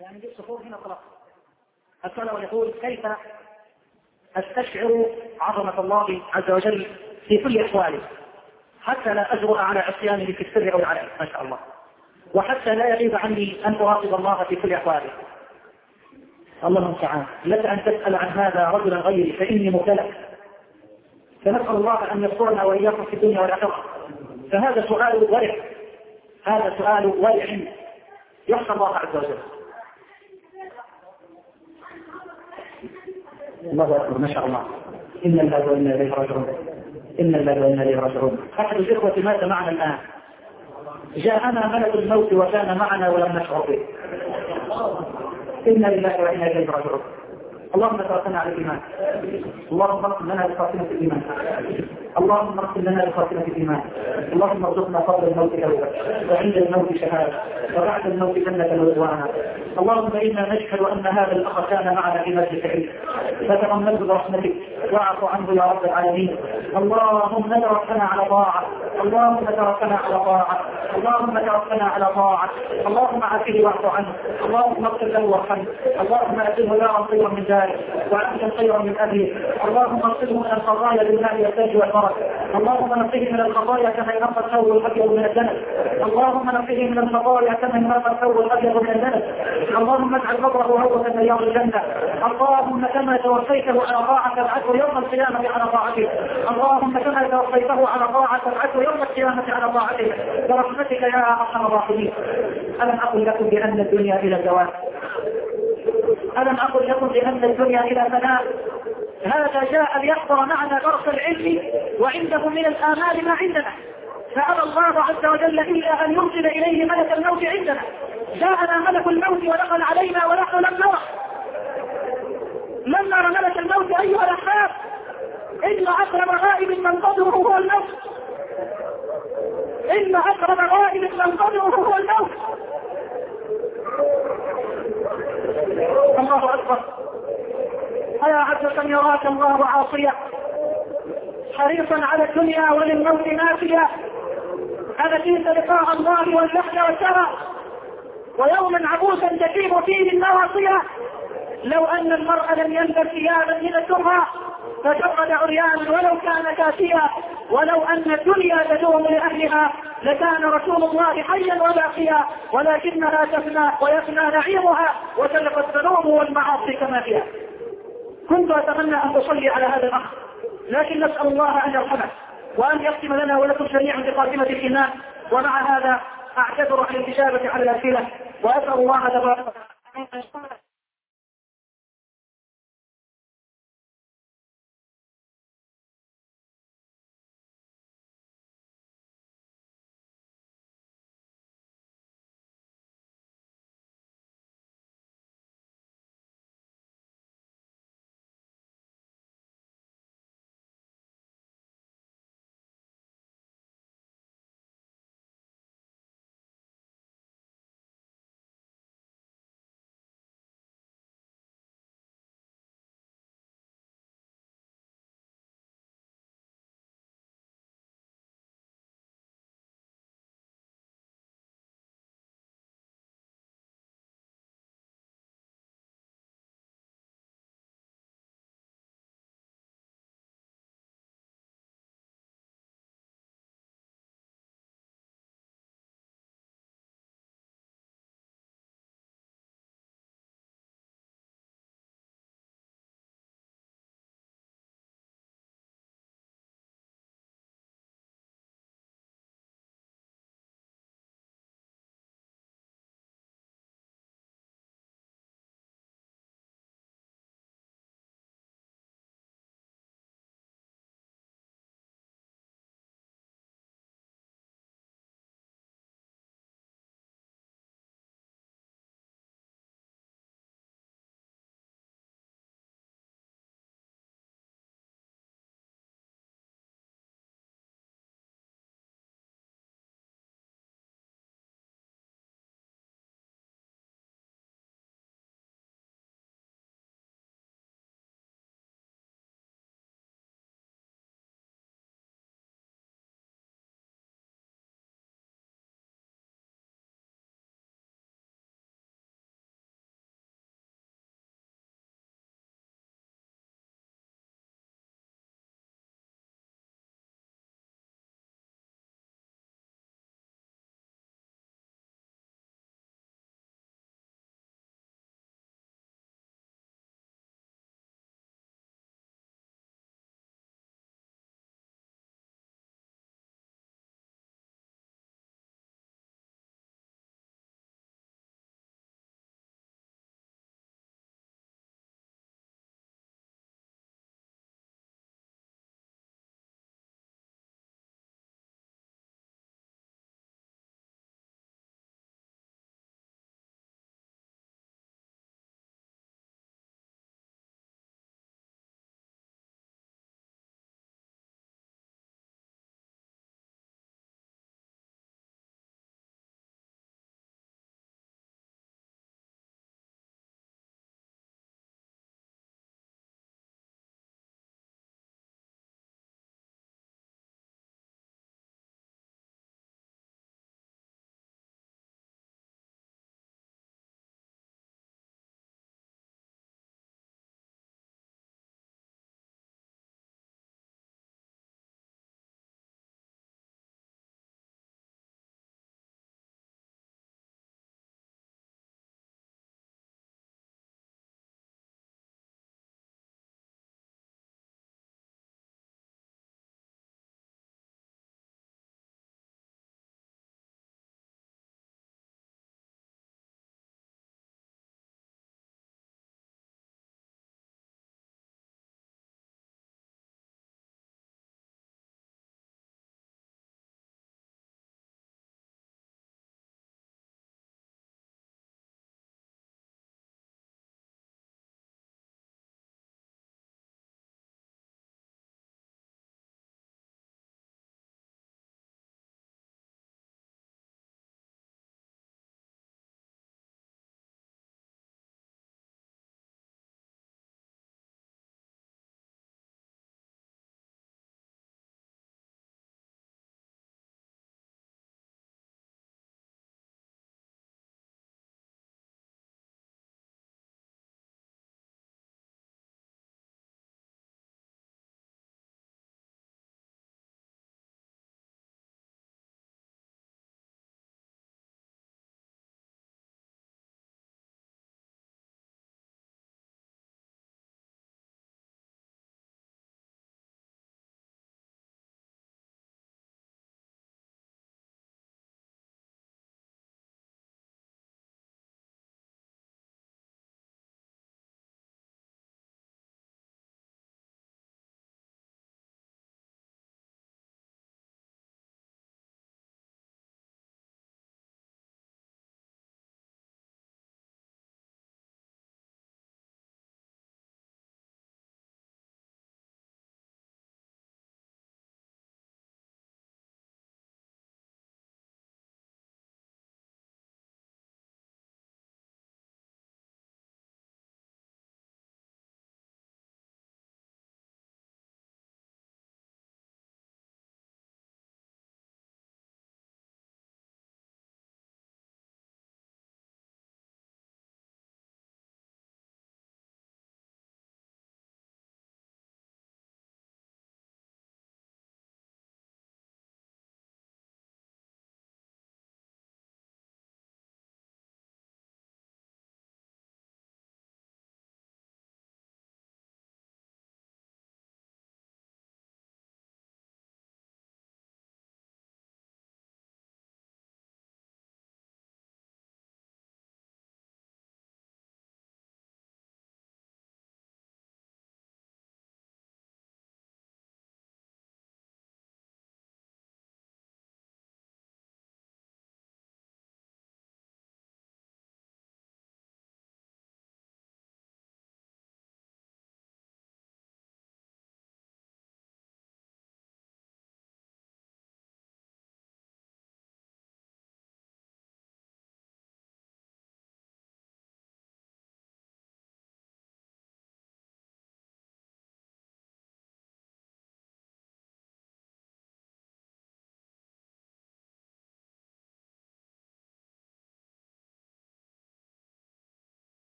يعني نجيب صفور هنا خلاص السؤال يقول كيف أستشعر عظمة الله عز وجل في كل احوالي حتى لا أجرؤ على عصيانه في السر أو العلن ما شاء الله. وحتى لا يغيب عني أن اراقب الله في كل احوالي الله المستعان. لك أن تسأل عن هذا رجلا غيري فإني مبتلى. فنسأل الله أن يسترنا وإياكم في الدنيا والآخرة. فهذا سؤال ورع. هذا سؤال ورع. يخشى الله عز وجل. الله أكبر ما شاء الله. إن الله وإنا إليه راجعون. إن الله وإنا إليه راجعون. أحد الإخوة مات معنا الآن. جاءنا ملك الموت وكان معنا ولم نشعر به. إنا لله وإنا إليه راجعون. اللهم توفنا على الايمان اللهم اغفر لنا بخاتمه الإيمان. اللهم اغفر لنا بخاتمه الإيمان. اللهم ارزقنا قبل الموت توبه وعند الموت شهادة. وبعد الموت جنة ورضوانا. اللهم إنا نشهد أن هذا الأخ كان معنا في مسجد العلم. فتغمده برحمتك واعف عنه يا رب العالمين. اللهم توفنا على طاعة. اللهم توفنا على طاعه اللهم توفنا على طاعه اللهم عافيه واعف عنه. اللهم اغفر له وارحمه. اللهم اجله دارا خيرا من ذلك. وعبدا خيرا من ابيه اللهم اغسله من الخطايا بالماء والثلج والبرد اللهم نقيه من الخطايا كما ينقى الثوب الابيض من الدنس اللهم نقيه من الخطايا كما ينقى الثوب الابيض من الدنس اللهم اجعل قبره هوة رياض الجنة. اللهم كما توفيته على طاعة العدو يوم القيامة على طاعته. اللهم كما توفيته على طاعة العدو يوم القيامة على طاعته برحمتك يا أرحم الراحمين. ألم أقل لكم بأن الدنيا إلى زوال ألم أقل لكم بأن الدنيا إلى فناء؟ هذا جاء ليحضر معنا درس العلم وعنده من الآمال ما عندنا. فأبى الله عز وجل إلا أن يرسل إليه ملك الموت عندنا. جاءنا ملك الموت ودخل علينا ونحن لم نره لم نرى ملك الموت أيها الأحباب إن أقرب غائب من قدره هو الموت إن أقرب غائب من قدره هو الموت الله أكبر عبد يراك الله عاصيا. حريصا على الدنيا وللموت نافيا. أنسيت لقاء الله واللحن والشرى ويوما عبوسا تجيب فيه النواصية لو أن المرء لم يلبس ثيابا من الدرة فجرد عريانا ولو كان كافيا ولو أن الدنيا تدوم لأهلها لكان رسول الله حيا وباقيا. ولكنها تفنى ويفنى نعيمها وتلقى الذنوب والمعاصي كما فيها. كنت أتمنى أن تصلي على هذا الأخ لكن نسأل الله أن يرحمه وأن يختم لنا ولكم جميعا بخاتمة الإيمان. ومع هذا أعتذر عن الإجابة على الأسئلة وأسأل الله تبارك وتعالى